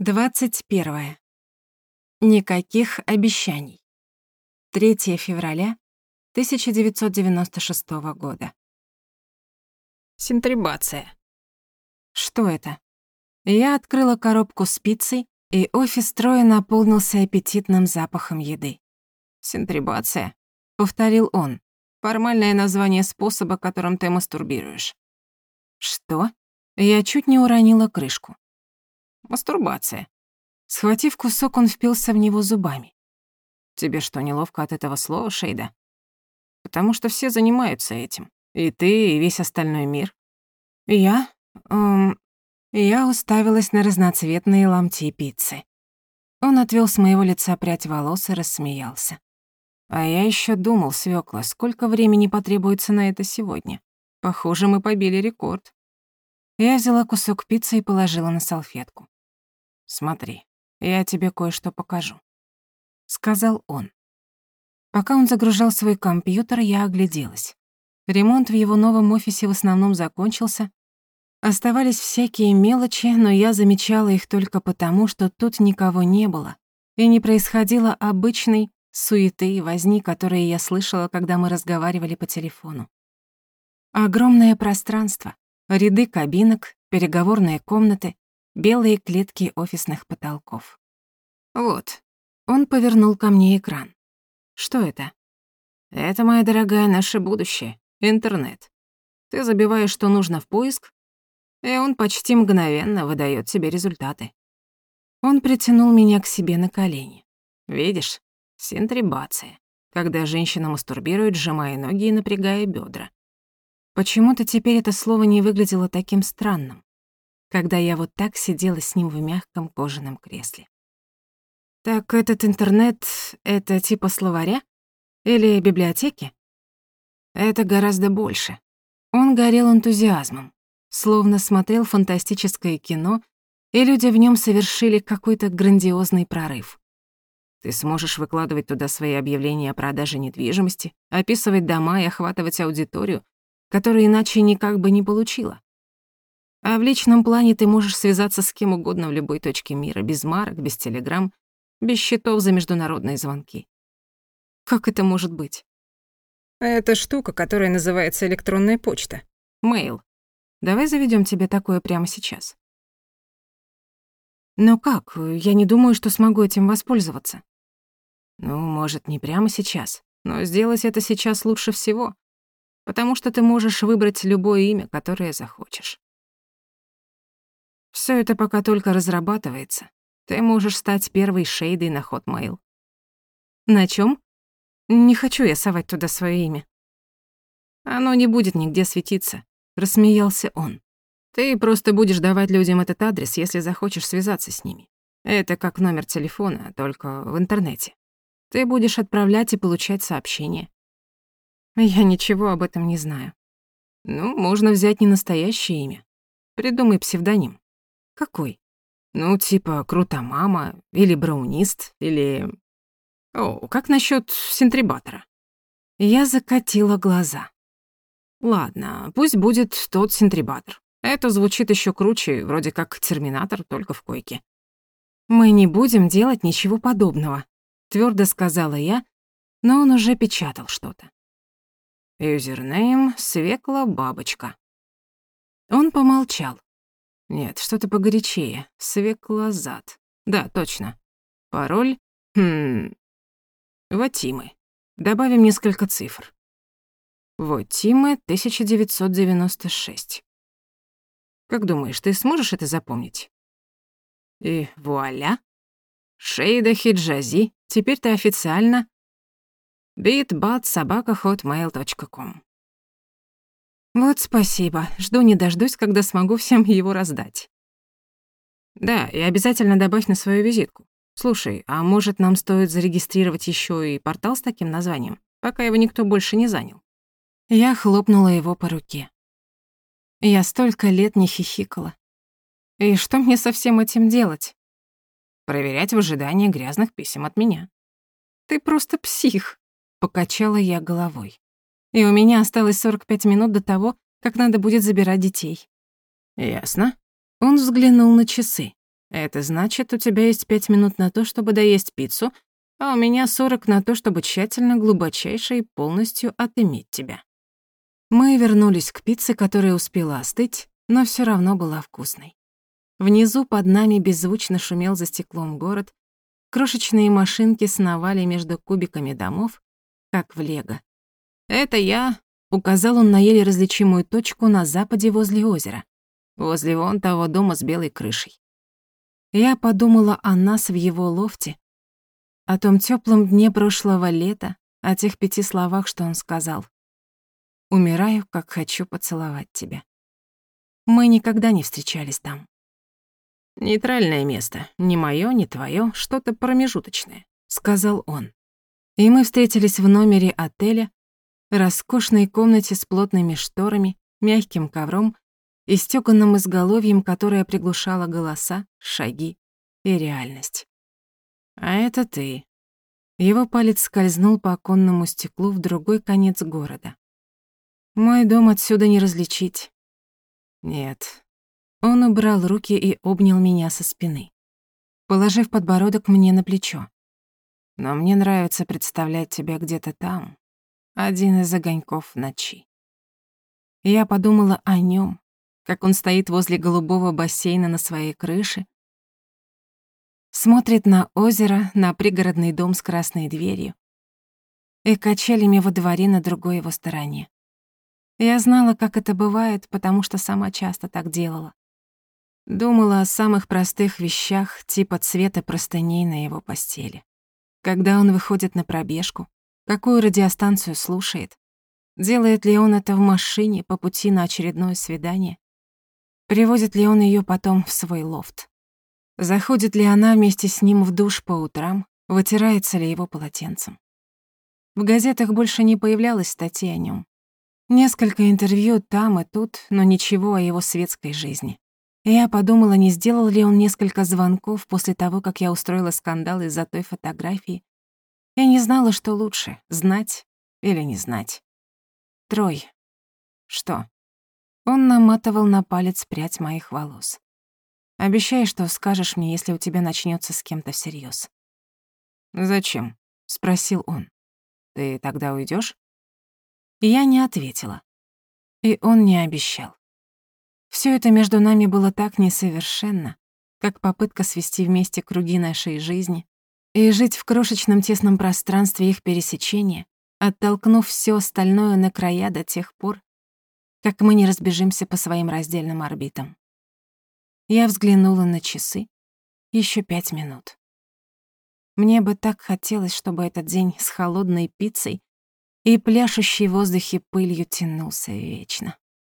21. Никаких обещаний. 3 февраля 1996 года. Синтрибация. Что это? Я открыла коробку с пиццей, и офис строя наполнился аппетитным запахом еды. Синтрибация, повторил он. Формальное название способа, которым ты мастурбируешь. Что? Я чуть не уронила крышку. Мастурбация. Схватив кусок, он впился в него зубами. Тебе что, неловко от этого слова, Шейда? Потому что все занимаются этим. И ты, и весь остальной мир. Я... Эм, я уставилась на разноцветные ломти пиццы. Он отвёл с моего лица прядь волос и рассмеялся. А я ещё думал, свёкла, сколько времени потребуется на это сегодня. Похоже, мы побили рекорд. Я взяла кусок пиццы и положила на салфетку. «Смотри, я тебе кое-что покажу», — сказал он. Пока он загружал свой компьютер, я огляделась. Ремонт в его новом офисе в основном закончился. Оставались всякие мелочи, но я замечала их только потому, что тут никого не было, и не происходило обычной суеты и возни, которые я слышала, когда мы разговаривали по телефону. Огромное пространство, ряды кабинок, переговорные комнаты, белые клетки офисных потолков. Вот, он повернул ко мне экран. Что это? Это, моя дорогая, наше будущее, интернет. Ты забиваешь, что нужно в поиск, и он почти мгновенно выдаёт тебе результаты. Он притянул меня к себе на колени. Видишь, синтрибация, когда женщина мастурбирует, сжимая ноги и напрягая бедра. Почему-то теперь это слово не выглядело таким странным когда я вот так сидела с ним в мягком кожаном кресле. Так этот интернет — это типа словаря? Или библиотеки? Это гораздо больше. Он горел энтузиазмом, словно смотрел фантастическое кино, и люди в нем совершили какой-то грандиозный прорыв. Ты сможешь выкладывать туда свои объявления о продаже недвижимости, описывать дома и охватывать аудиторию, которая иначе никак бы не получила. А в личном плане ты можешь связаться с кем угодно в любой точке мира, без марок, без телеграмм, без счетов за международные звонки. Как это может быть? Это штука, которая называется электронная почта. Мейл. Давай заведем тебе такое прямо сейчас. Но как? Я не думаю, что смогу этим воспользоваться. Ну, может, не прямо сейчас, но сделать это сейчас лучше всего, потому что ты можешь выбрать любое имя, которое захочешь. Все это пока только разрабатывается. Ты можешь стать первой шейдой на Hotmail. На чем? Не хочу я совать туда свое имя. Оно не будет нигде светиться, рассмеялся он. Ты просто будешь давать людям этот адрес, если захочешь связаться с ними. Это как номер телефона, только в интернете. Ты будешь отправлять и получать сообщения. Я ничего об этом не знаю. Ну, можно взять не настоящее имя. Придумай псевдоним. Какой? Ну, типа Крутомама или Браунист или... О, как насчет Синтрибатора? Я закатила глаза. Ладно, пусть будет тот Синтрибатор. Это звучит еще круче, вроде как Терминатор, только в койке. Мы не будем делать ничего подобного, твердо сказала я, но он уже печатал что-то. Юзернейм Свекла Бабочка. Он помолчал. Нет, что-то погорячее. Свеклозад. Да, точно. Пароль? Хм... Ватимы. Добавим несколько цифр. Ватимы 1996. Как думаешь, ты сможешь это запомнить? И вуаля. Шейда Хиджази, теперь ты официально bitbat.собака.hotmail.com вот спасибо. Жду не дождусь, когда смогу всем его раздать. Да, и обязательно добавь на свою визитку. Слушай, а может, нам стоит зарегистрировать еще и портал с таким названием, пока его никто больше не занял? Я хлопнула его по руке. Я столько лет не хихикала. И что мне со всем этим делать? Проверять в ожидании грязных писем от меня. Ты просто псих, покачала я головой и у меня осталось 45 минут до того, как надо будет забирать детей. Ясно. Он взглянул на часы. Это значит, у тебя есть пять минут на то, чтобы доесть пиццу, а у меня сорок на то, чтобы тщательно, глубочайше и полностью отыметь тебя. Мы вернулись к пицце, которая успела остыть, но всё равно была вкусной. Внизу под нами беззвучно шумел за стеклом город, крошечные машинки сновали между кубиками домов, как в лего. «Это я», — указал он на еле различимую точку на западе возле озера, возле вон того дома с белой крышей. Я подумала о нас в его лофте, о том теплом дне прошлого лета, о тех пяти словах, что он сказал. «Умираю, как хочу поцеловать тебя». Мы никогда не встречались там. «Нейтральное место. Не моё, не твоё, что-то промежуточное», — сказал он. И мы встретились в номере отеля, роскошной комнате с плотными шторами, мягким ковром и стёганным изголовьем, которое приглушало голоса, шаги и реальность. А это ты. Его палец скользнул по оконному стеклу в другой конец города. Мой дом отсюда не различить. Нет. Он убрал руки и обнял меня со спины, положив подбородок мне на плечо. Но мне нравится представлять тебя где-то там, один из огоньков ночи. Я подумала о нем, как он стоит возле голубого бассейна на своей крыше, смотрит на озеро, на пригородный дом с красной дверью и качелями во дворе на другой его стороне. Я знала, как это бывает, потому что сама часто так делала. Думала о самых простых вещах, типа цвета простыней на его постели. Когда он выходит на пробежку, какую радиостанцию слушает, делает ли он это в машине по пути на очередное свидание, Привозит ли он ее потом в свой лофт? Заходит ли она вместе с ним в душ по утрам? Вытирается ли его полотенцем? В газетах больше не появлялось статей о нем. Несколько интервью там и тут, но ничего о его светской жизни. Я подумала, не сделал ли он несколько звонков после того, как я устроила скандал из-за той фотографии. Я не знала, что лучше — знать или не знать. Трой. Что? Он наматывал на палец прядь моих волос. «Обещай, что скажешь мне, если у тебя начнется с кем-то всерьез. «Зачем?» — спросил он. «Ты тогда уйдешь? Я не ответила. И он не обещал. Все это между нами было так несовершенно, как попытка свести вместе круги нашей жизни и жить в крошечном тесном пространстве их пересечения, оттолкнув все остальное на края до тех пор, как мы не разбежимся по своим раздельным орбитам. Я взглянула на часы. Еще пять минут. Мне бы так хотелось, чтобы этот день с холодной пиццей и пляшущей в воздухе пылью тянулся вечно.